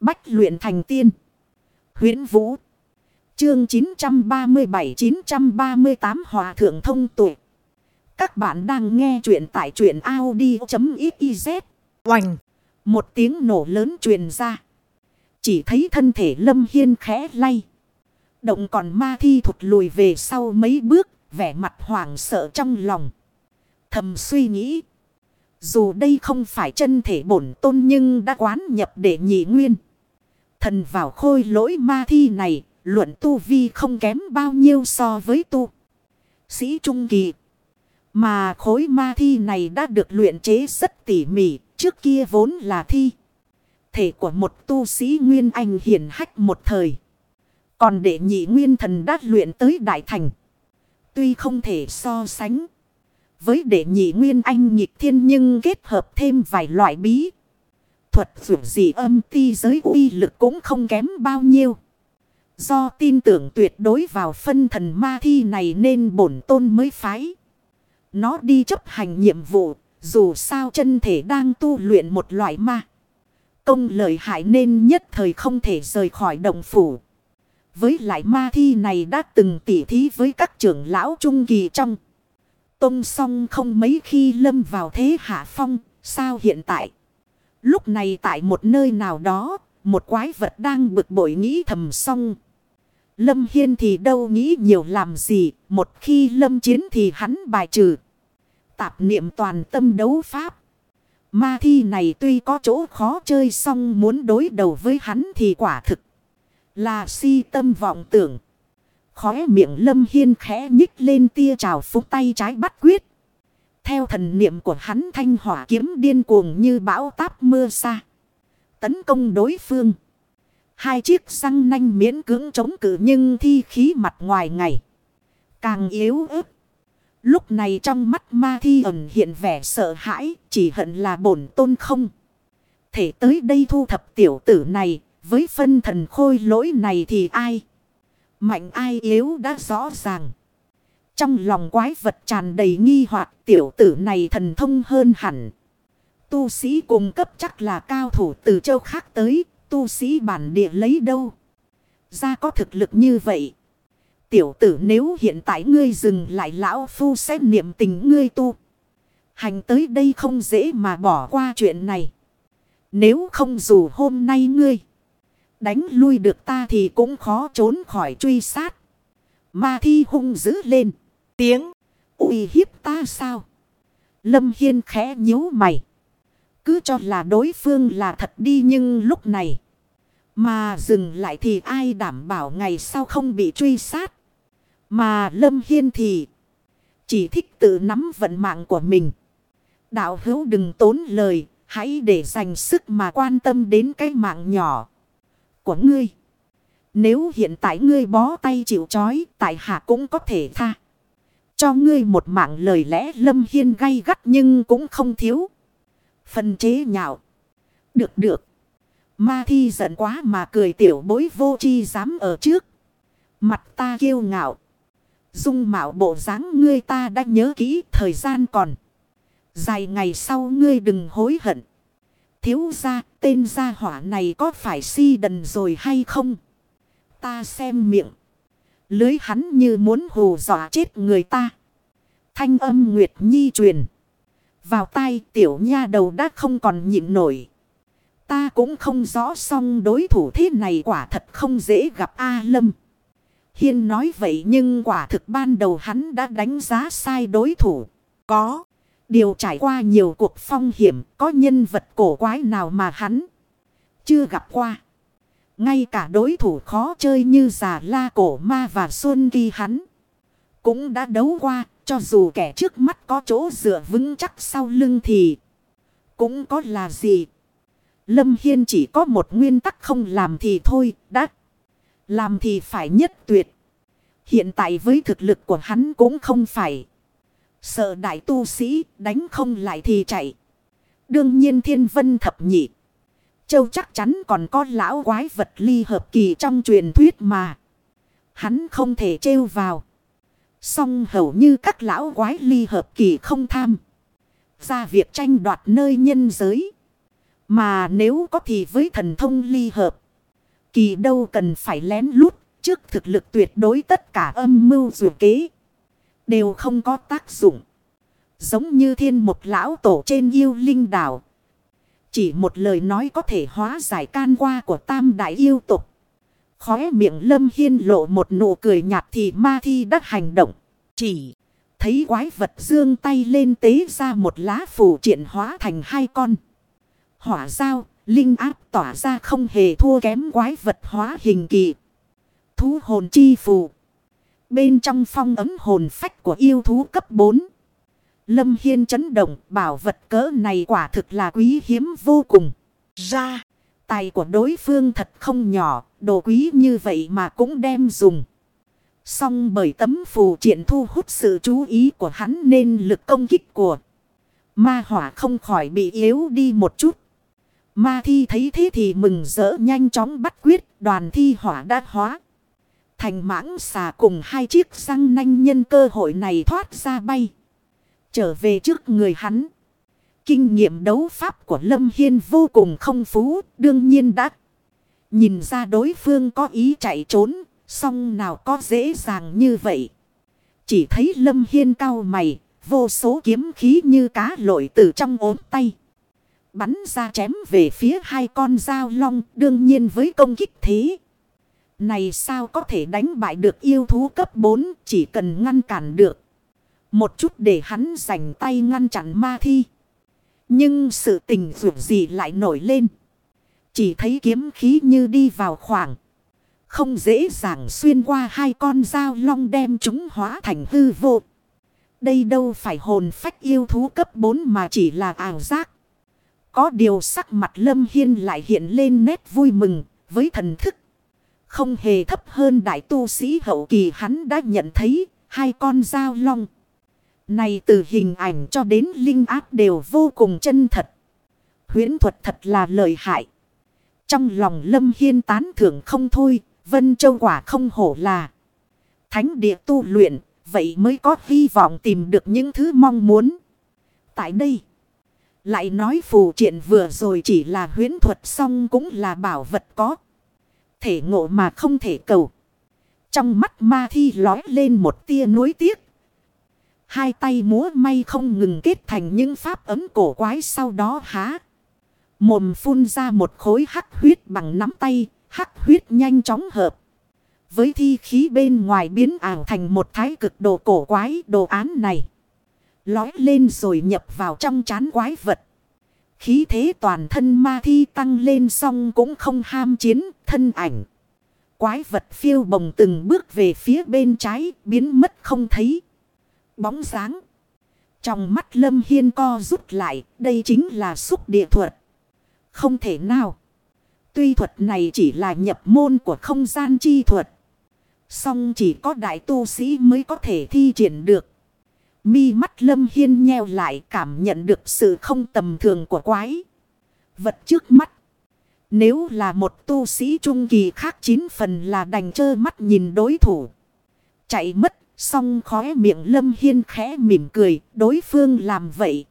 Bách luyện thành tiên. huyễn Vũ. Chương 937-938 Hòa Thượng Thông Tuệ. Các bạn đang nghe truyện tại truyện Audi.xyz. Oành. Một tiếng nổ lớn truyền ra. Chỉ thấy thân thể Lâm Hiên khẽ lay. Động còn ma thi thụt lùi về sau mấy bước. Vẻ mặt hoảng sợ trong lòng. Thầm suy nghĩ. Dù đây không phải chân thể bổn tôn nhưng đã quán nhập để nhị nguyên. Thần vào khôi lỗi ma thi này, luận tu vi không kém bao nhiêu so với tu. Sĩ Trung Kỳ. Mà khối ma thi này đã được luyện chế rất tỉ mỉ, trước kia vốn là thi. Thể của một tu sĩ Nguyên Anh hiển hách một thời. Còn đệ nhị Nguyên Thần đã luyện tới Đại Thành. Tuy không thể so sánh với đệ nhị Nguyên Anh nhịp thiên nhưng kết hợp thêm vài loại bí. Thuật dù gì âm ti giới uy lực cũng không kém bao nhiêu. Do tin tưởng tuyệt đối vào phân thần ma thi này nên bổn tôn mới phái. Nó đi chấp hành nhiệm vụ, dù sao chân thể đang tu luyện một loại ma. Công lợi hại nên nhất thời không thể rời khỏi đồng phủ. Với lại ma thi này đã từng tỉ thí với các trưởng lão trung kỳ trong. Tông song không mấy khi lâm vào thế hạ phong, sao hiện tại? Lúc này tại một nơi nào đó, một quái vật đang bực bội nghĩ thầm xong. Lâm Hiên thì đâu nghĩ nhiều làm gì, một khi lâm chiến thì hắn bài trừ. Tạp niệm toàn tâm đấu pháp. Ma thi này tuy có chỗ khó chơi xong muốn đối đầu với hắn thì quả thực là si tâm vọng tưởng. Khóe miệng lâm hiên khẽ nhích lên tia trào phúc tay trái bắt quyết. Theo thần niệm của hắn thanh hỏa kiếm điên cuồng như bão táp mưa xa. Tấn công đối phương. Hai chiếc răng nanh miễn cưỡng chống cự nhưng thi khí mặt ngoài ngày. Càng yếu ớt. Lúc này trong mắt ma thi ẩn hiện vẻ sợ hãi. Chỉ hận là bổn tôn không. Thể tới đây thu thập tiểu tử này. Với phân thần khôi lỗi này thì ai? Mạnh ai yếu đã rõ ràng. Trong lòng quái vật tràn đầy nghi hoặc tiểu tử này thần thông hơn hẳn. Tu sĩ cùng cấp chắc là cao thủ từ châu khác tới, tu sĩ bản địa lấy đâu. Ra có thực lực như vậy. Tiểu tử nếu hiện tại ngươi dừng lại lão phu sẽ niệm tình ngươi tu. Hành tới đây không dễ mà bỏ qua chuyện này. Nếu không dù hôm nay ngươi đánh lui được ta thì cũng khó trốn khỏi truy sát. Ma thi hung dữ lên. Tiếng. uy hiếp ta sao? Lâm Hiên khẽ nhíu mày. Cứ cho là đối phương là thật đi nhưng lúc này. Mà dừng lại thì ai đảm bảo ngày sau không bị truy sát. Mà Lâm Hiên thì. Chỉ thích tự nắm vận mạng của mình. Đạo hữu đừng tốn lời. Hãy để dành sức mà quan tâm đến cái mạng nhỏ của ngươi. Nếu hiện tại ngươi bó tay chịu chói, tại hạ cũng có thể tha. Cho ngươi một mạng lời lẽ lâm hiên gay gắt nhưng cũng không thiếu. Phần chế nhạo. Được được. Ma thi giận quá mà cười tiểu bối vô chi dám ở trước. Mặt ta kiêu ngạo. Dung mạo bộ dáng ngươi ta đã nhớ kỹ thời gian còn. Dài ngày sau ngươi đừng hối hận. Thiếu ra tên gia hỏa này có phải si đần rồi hay không? Ta xem miệng. Lưới hắn như muốn hù dọa chết người ta. Thanh âm Nguyệt Nhi truyền. Vào tai tiểu nha đầu đã không còn nhịn nổi. Ta cũng không rõ xong đối thủ thế này quả thật không dễ gặp A Lâm. Hiên nói vậy nhưng quả thực ban đầu hắn đã đánh giá sai đối thủ. Có. Điều trải qua nhiều cuộc phong hiểm, có nhân vật cổ quái nào mà hắn chưa gặp qua. Ngay cả đối thủ khó chơi như già la cổ ma và xuân kỳ hắn. Cũng đã đấu qua cho dù kẻ trước mắt có chỗ dựa vững chắc sau lưng thì cũng có là gì. Lâm Hiên chỉ có một nguyên tắc không làm thì thôi, đã. Làm thì phải nhất tuyệt. Hiện tại với thực lực của hắn cũng không phải. Sợ đại tu sĩ đánh không lại thì chạy. Đương nhiên thiên vân thập nhị. Châu chắc chắn còn có lão quái vật ly hợp kỳ trong truyền thuyết mà. Hắn không thể trêu vào. Song hầu như các lão quái ly hợp kỳ không tham. Ra việc tranh đoạt nơi nhân giới. Mà nếu có thì với thần thông ly hợp. Kỳ đâu cần phải lén lút. Trước thực lực tuyệt đối tất cả âm mưu dù kế. Đều không có tác dụng. Giống như thiên một lão tổ trên yêu linh đảo. Chỉ một lời nói có thể hóa giải can qua của tam đại yêu tục. Khóe miệng lâm hiên lộ một nụ cười nhạt thì ma thi đã hành động. Chỉ thấy quái vật dương tay lên tế ra một lá phủ triển hóa thành hai con. Hỏa giao, linh áp tỏa ra không hề thua kém quái vật hóa hình kỳ. Thú hồn chi phù. Bên trong phong ấm hồn phách của yêu thú cấp 4. Lâm Hiên chấn động bảo vật cỡ này quả thực là quý hiếm vô cùng. Ra, tài của đối phương thật không nhỏ, đồ quý như vậy mà cũng đem dùng. Xong bởi tấm phù triện thu hút sự chú ý của hắn nên lực công kích của ma hỏa không khỏi bị yếu đi một chút. Ma thi thấy thế thì mừng rỡ nhanh chóng bắt quyết đoàn thi hỏa đã hóa. Thành mãng xà cùng hai chiếc răng nanh nhân cơ hội này thoát ra bay. Trở về trước người hắn. Kinh nghiệm đấu pháp của Lâm Hiên vô cùng không phú, đương nhiên đã nhìn ra đối phương có ý chạy trốn, song nào có dễ dàng như vậy. Chỉ thấy Lâm Hiên cao mày, vô số kiếm khí như cá lội từ trong ốm tay. Bắn ra chém về phía hai con dao long, đương nhiên với công kích thế. Này sao có thể đánh bại được yêu thú cấp 4, chỉ cần ngăn cản được. Một chút để hắn dành tay ngăn chặn ma thi. Nhưng sự tình dù gì lại nổi lên. Chỉ thấy kiếm khí như đi vào khoảng. Không dễ dàng xuyên qua hai con dao long đem chúng hóa thành hư vô. Đây đâu phải hồn phách yêu thú cấp 4 mà chỉ là ảo giác. Có điều sắc mặt Lâm Hiên lại hiện lên nét vui mừng với thần thức. Không hề thấp hơn đại tu sĩ hậu kỳ hắn đã nhận thấy hai con dao long. Này từ hình ảnh cho đến linh áp đều vô cùng chân thật. huyễn thuật thật là lợi hại. Trong lòng Lâm Hiên tán thưởng không thôi, Vân Châu quả không hổ là. Thánh địa tu luyện, vậy mới có hy vọng tìm được những thứ mong muốn. Tại đây, lại nói phù triện vừa rồi chỉ là huyễn thuật xong cũng là bảo vật có. Thể ngộ mà không thể cầu. Trong mắt ma thi lói lên một tia nuối tiếc. Hai tay múa may không ngừng kết thành những pháp ấm cổ quái sau đó há. Mồm phun ra một khối hắc huyết bằng nắm tay, hắc huyết nhanh chóng hợp. Với thi khí bên ngoài biến ảo thành một thái cực đồ cổ quái đồ án này. Lói lên rồi nhập vào trong chán quái vật. Khí thế toàn thân ma thi tăng lên xong cũng không ham chiến thân ảnh. Quái vật phiêu bồng từng bước về phía bên trái biến mất không thấy bóng dáng. Trong mắt Lâm Hiên co rút lại, đây chính là xúc địa thuật. Không thể nào. Tuy thuật này chỉ là nhập môn của không gian chi thuật. Song chỉ có đại tu sĩ mới có thể thi triển được. Mi mắt Lâm Hiên nheo lại cảm nhận được sự không tầm thường của quái. Vật trước mắt. Nếu là một tu sĩ trung kỳ khác chín phần là đành trơ mắt nhìn đối thủ. Chạy mất Xong khóe miệng lâm hiên khẽ mỉm cười, đối phương làm vậy.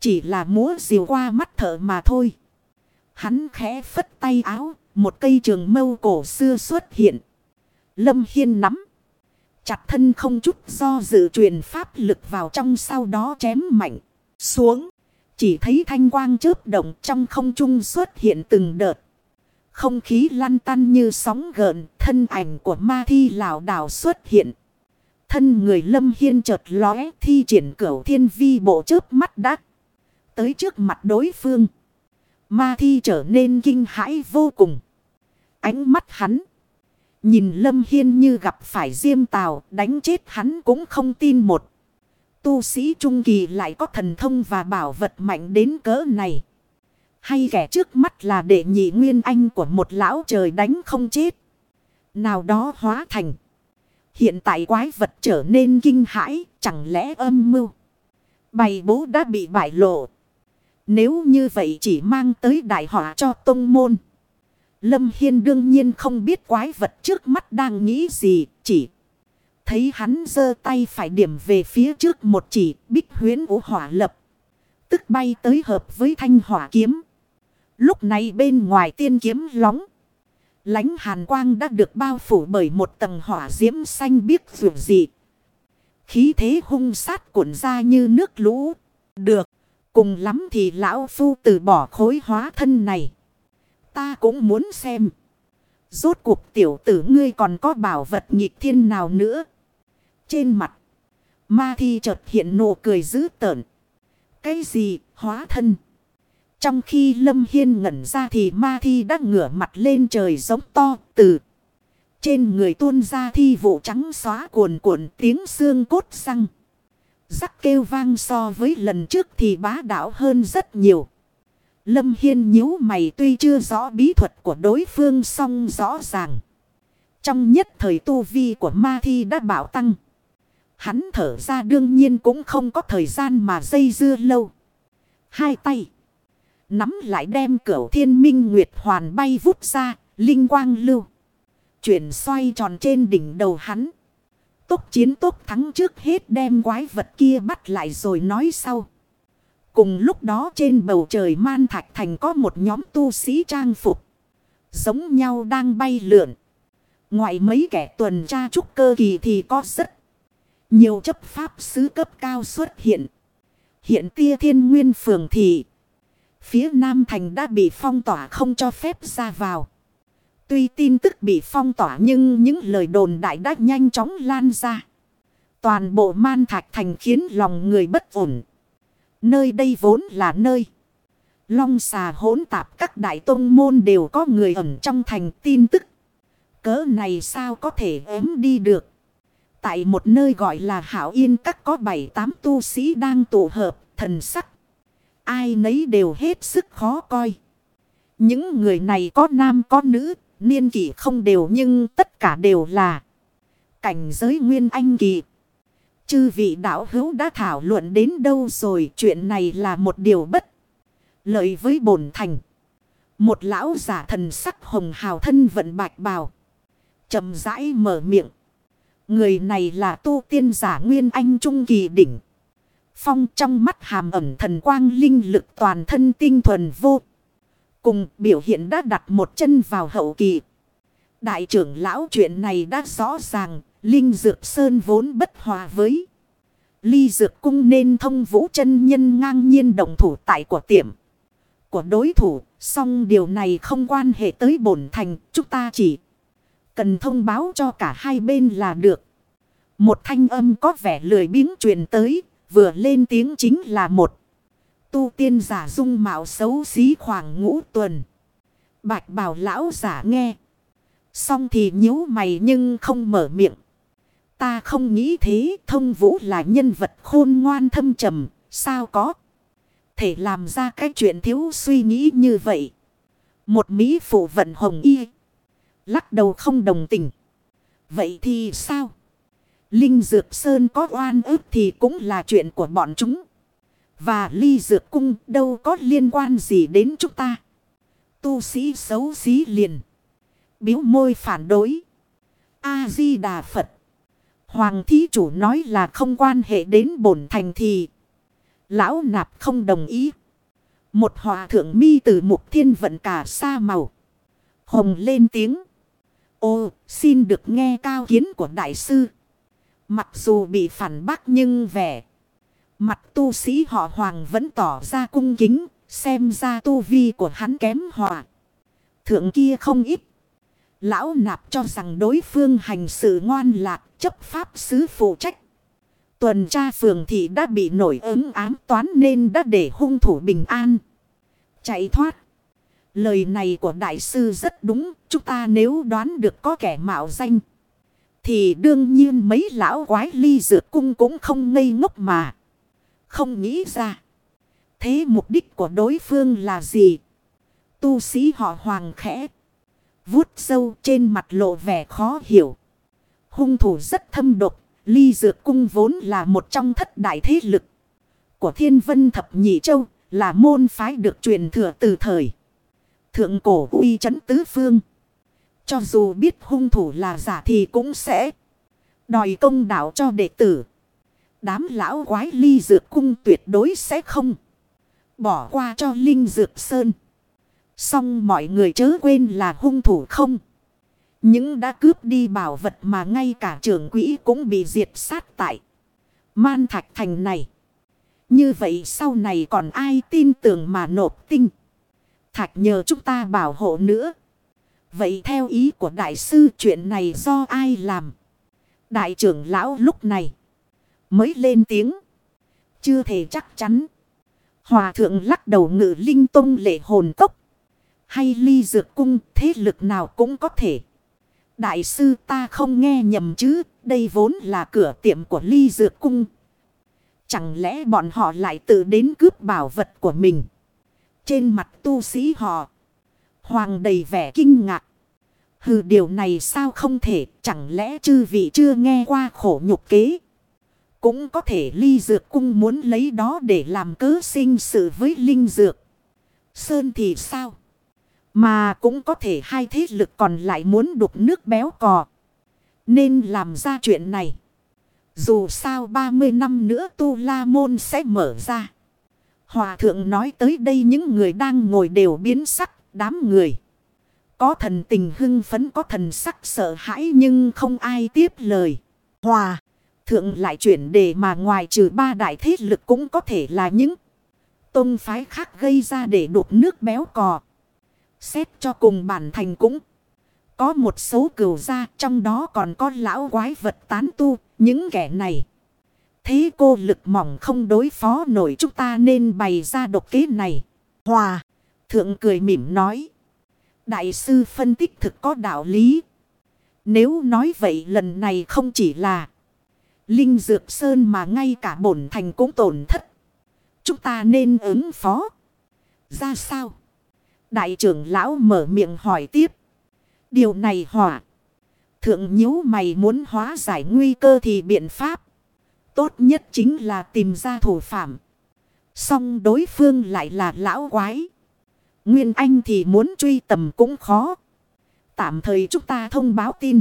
Chỉ là múa diều qua mắt thở mà thôi. Hắn khẽ phất tay áo, một cây trường mâu cổ xưa xuất hiện. Lâm hiên nắm. Chặt thân không chút do dự truyền pháp lực vào trong sau đó chém mạnh. Xuống. Chỉ thấy thanh quang chớp động trong không trung xuất hiện từng đợt. Không khí lăn tăn như sóng gợn, thân ảnh của ma thi lão đảo xuất hiện. Thân người lâm hiên chợt lóe, thi triển cửu thiên vi bộ chớp mắt đắc Tới trước mặt đối phương. Ma thi trở nên kinh hãi vô cùng. Ánh mắt hắn. Nhìn lâm hiên như gặp phải diêm tào, đánh chết hắn cũng không tin một. Tu sĩ trung kỳ lại có thần thông và bảo vật mạnh đến cỡ này. Hay kẻ trước mắt là đệ nhị nguyên anh của một lão trời đánh không chết. Nào đó hóa thành. Hiện tại quái vật trở nên kinh hãi, chẳng lẽ âm mưu. Bày bố đã bị bại lộ. Nếu như vậy chỉ mang tới đại họa cho tông môn. Lâm Hiên đương nhiên không biết quái vật trước mắt đang nghĩ gì, chỉ thấy hắn giơ tay phải điểm về phía trước một chỉ bích huyến vũ hỏa lập. Tức bay tới hợp với thanh hỏa kiếm. Lúc này bên ngoài tiên kiếm lóng. Lánh hàn quang đã được bao phủ bởi một tầng hỏa diễm xanh biếc vượt dị. Khí thế hung sát cuộn ra như nước lũ. Được. Cùng lắm thì lão phu từ bỏ khối hóa thân này. Ta cũng muốn xem. Rốt cuộc tiểu tử ngươi còn có bảo vật nhịp thiên nào nữa. Trên mặt. Ma thi chợt hiện nụ cười dữ tợn. Cái gì, hóa thân. Trong khi Lâm Hiên ngẩn ra thì ma thi đã ngửa mặt lên trời giống to, từ. Trên người tuôn ra thi vụ trắng xóa cuồn cuộn tiếng xương cốt răng. Rắc kêu vang so với lần trước thì bá đạo hơn rất nhiều. Lâm Hiên nhíu mày tuy chưa rõ bí thuật của đối phương song rõ ràng. Trong nhất thời tu vi của ma thi đã bảo tăng. Hắn thở ra đương nhiên cũng không có thời gian mà dây dưa lâu. Hai tay. Nắm lại đem cửu thiên minh nguyệt hoàn bay vút ra, linh quang lưu. Chuyển xoay tròn trên đỉnh đầu hắn. Tốc chiến tốc thắng trước hết đem quái vật kia bắt lại rồi nói sau. Cùng lúc đó trên bầu trời man thạch thành có một nhóm tu sĩ trang phục. Giống nhau đang bay lượn. Ngoài mấy kẻ tuần tra trúc cơ kỳ thì có rất nhiều chấp pháp sứ cấp cao xuất hiện. Hiện tia thiên nguyên phường thị. Phía Nam Thành đã bị phong tỏa không cho phép ra vào. Tuy tin tức bị phong tỏa nhưng những lời đồn đại đã nhanh chóng lan ra. Toàn bộ man thạch thành khiến lòng người bất ổn. Nơi đây vốn là nơi. Long xà hỗn tạp các đại tôn môn đều có người ẩn trong thành tin tức. Cớ này sao có thể ếm đi được. Tại một nơi gọi là Hảo Yên các có bảy tám tu sĩ đang tụ hợp thần sắc. Ai nấy đều hết sức khó coi. Những người này có nam có nữ, niên kỷ không đều nhưng tất cả đều là cảnh giới nguyên anh kỳ. Chư vị đạo hữu đã thảo luận đến đâu rồi chuyện này là một điều bất lợi với bổn thành. Một lão giả thần sắc hồng hào thân vận bạch bào. chậm rãi mở miệng. Người này là tu tiên giả nguyên anh trung kỳ đỉnh. Phong trong mắt hàm ẩm thần quang linh lực toàn thân tinh thuần vô. Cùng biểu hiện đã đặt một chân vào hậu kỳ. Đại trưởng lão chuyện này đã rõ ràng. Linh Dược Sơn vốn bất hòa với. Ly Dược Cung nên thông vũ chân nhân ngang nhiên đồng thủ tại của tiệm. Của đối thủ. Song điều này không quan hệ tới bổn thành. Chúng ta chỉ cần thông báo cho cả hai bên là được. Một thanh âm có vẻ lười biếng truyền tới. Vừa lên tiếng chính là một. Tu tiên giả dung mạo xấu xí khoảng ngũ tuần. Bạch bảo lão giả nghe. Xong thì nhíu mày nhưng không mở miệng. Ta không nghĩ thế, thông vũ là nhân vật khôn ngoan thâm trầm. Sao có thể làm ra cái chuyện thiếu suy nghĩ như vậy. Một mỹ phụ vận hồng y. Lắc đầu không đồng tình. Vậy thì sao? Linh Dược Sơn có oan ức thì cũng là chuyện của bọn chúng. Và Ly Dược Cung đâu có liên quan gì đến chúng ta. Tu sĩ xấu xí liền. Biếu môi phản đối. A-di-đà Phật. Hoàng thí chủ nói là không quan hệ đến bổn thành thì. Lão nạp không đồng ý. Một hòa thượng mi từ mục thiên vận cả xa màu. Hồng lên tiếng. Ô, xin được nghe cao kiến của đại sư. Mặc dù bị phản bác nhưng vẻ. Mặt tu sĩ họ hoàng vẫn tỏ ra cung kính. Xem ra tu vi của hắn kém hòa. Thượng kia không ít. Lão nạp cho rằng đối phương hành sự ngoan lạc, chấp pháp sứ phụ trách. Tuần tra phường thị đã bị nổi ứng ám toán nên đã để hung thủ bình an. Chạy thoát. Lời này của đại sư rất đúng. Chúng ta nếu đoán được có kẻ mạo danh. Thì đương nhiên mấy lão quái ly dược cung cũng không ngây ngốc mà. Không nghĩ ra. Thế mục đích của đối phương là gì? Tu sĩ họ hoàng khẽ. vuốt sâu trên mặt lộ vẻ khó hiểu. Hung thủ rất thâm độc. Ly dược cung vốn là một trong thất đại thế lực. Của thiên vân thập nhị châu. Là môn phái được truyền thừa từ thời. Thượng cổ uy chấn tứ phương. Cho dù biết hung thủ là giả thì cũng sẽ đòi công đạo cho đệ tử. Đám lão quái ly dược cung tuyệt đối sẽ không bỏ qua cho Linh Dược Sơn. Xong mọi người chớ quên là hung thủ không. Những đã cướp đi bảo vật mà ngay cả trưởng quỹ cũng bị diệt sát tại. Man thạch thành này. Như vậy sau này còn ai tin tưởng mà nộp tinh. Thạch nhờ chúng ta bảo hộ nữa. Vậy theo ý của đại sư chuyện này do ai làm? Đại trưởng lão lúc này mới lên tiếng. Chưa thể chắc chắn. Hòa thượng lắc đầu ngự linh tông lệ hồn tốc. Hay ly dược cung thế lực nào cũng có thể. Đại sư ta không nghe nhầm chứ. Đây vốn là cửa tiệm của ly dược cung. Chẳng lẽ bọn họ lại tự đến cướp bảo vật của mình. Trên mặt tu sĩ họ. Hoàng đầy vẻ kinh ngạc. Hừ điều này sao không thể. Chẳng lẽ chư vị chưa nghe qua khổ nhục kế. Cũng có thể ly dược cung muốn lấy đó để làm cớ sinh sự với linh dược. Sơn thì sao? Mà cũng có thể hai thế lực còn lại muốn đục nước béo cò. Nên làm ra chuyện này. Dù sao 30 năm nữa tu la môn sẽ mở ra. Hòa thượng nói tới đây những người đang ngồi đều biến sắc, đám người. Có thần tình hưng phấn có thần sắc sợ hãi nhưng không ai tiếp lời. Hòa thượng lại chuyển đề mà ngoài trừ ba đại thế lực cũng có thể là những tôn phái khác gây ra để đục nước béo cò. Xét cho cùng bản thành cũng có một số cửu gia trong đó còn có lão quái vật tán tu, những kẻ này. Thế cô lực mỏng không đối phó nổi chúng ta nên bày ra độc kế này. Hòa, thượng cười mỉm nói. Đại sư phân tích thực có đạo lý. Nếu nói vậy lần này không chỉ là Linh Dược Sơn mà ngay cả bổn thành cũng tổn thất. Chúng ta nên ứng phó. Ra sao? Đại trưởng lão mở miệng hỏi tiếp. Điều này hỏa. Thượng nhíu mày muốn hóa giải nguy cơ thì biện pháp. Tốt nhất chính là tìm ra thủ phạm. Song đối phương lại là lão quái. Nguyên Anh thì muốn truy tầm cũng khó. Tạm thời chúng ta thông báo tin.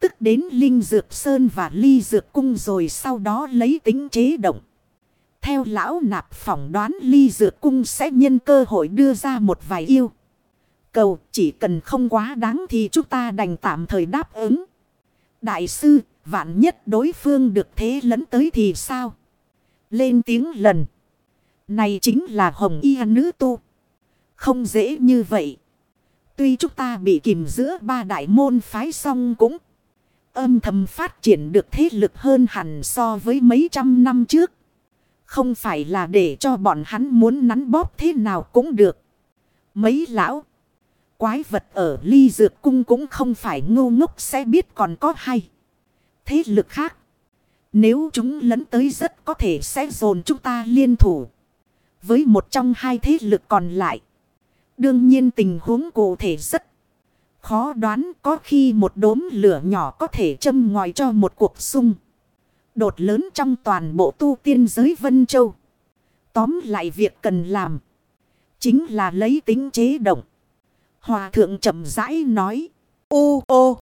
Tức đến Linh Dược Sơn và Ly Dược Cung rồi sau đó lấy tính chế động. Theo lão nạp phỏng đoán Ly Dược Cung sẽ nhân cơ hội đưa ra một vài yêu. Cầu chỉ cần không quá đáng thì chúng ta đành tạm thời đáp ứng. Đại sư, vạn nhất đối phương được thế lẫn tới thì sao? Lên tiếng lần. Này chính là hồng y nữ tu. Không dễ như vậy. Tuy chúng ta bị kìm giữa ba đại môn phái song cũng âm thầm phát triển được thế lực hơn hẳn so với mấy trăm năm trước. Không phải là để cho bọn hắn muốn nắn bóp thế nào cũng được. Mấy lão, quái vật ở ly dược cung cũng không phải ngu ngốc sẽ biết còn có hay. Thế lực khác. Nếu chúng lấn tới rất có thể sẽ dồn chúng ta liên thủ. Với một trong hai thế lực còn lại. Đương nhiên tình huống cụ thể rất khó đoán, có khi một đốm lửa nhỏ có thể châm ngòi cho một cuộc xung. Đột lớn trong toàn bộ tu tiên giới Vân Châu. Tóm lại việc cần làm. Chính là lấy tính chế động. Hòa thượng chậm rãi nói. Ô ô.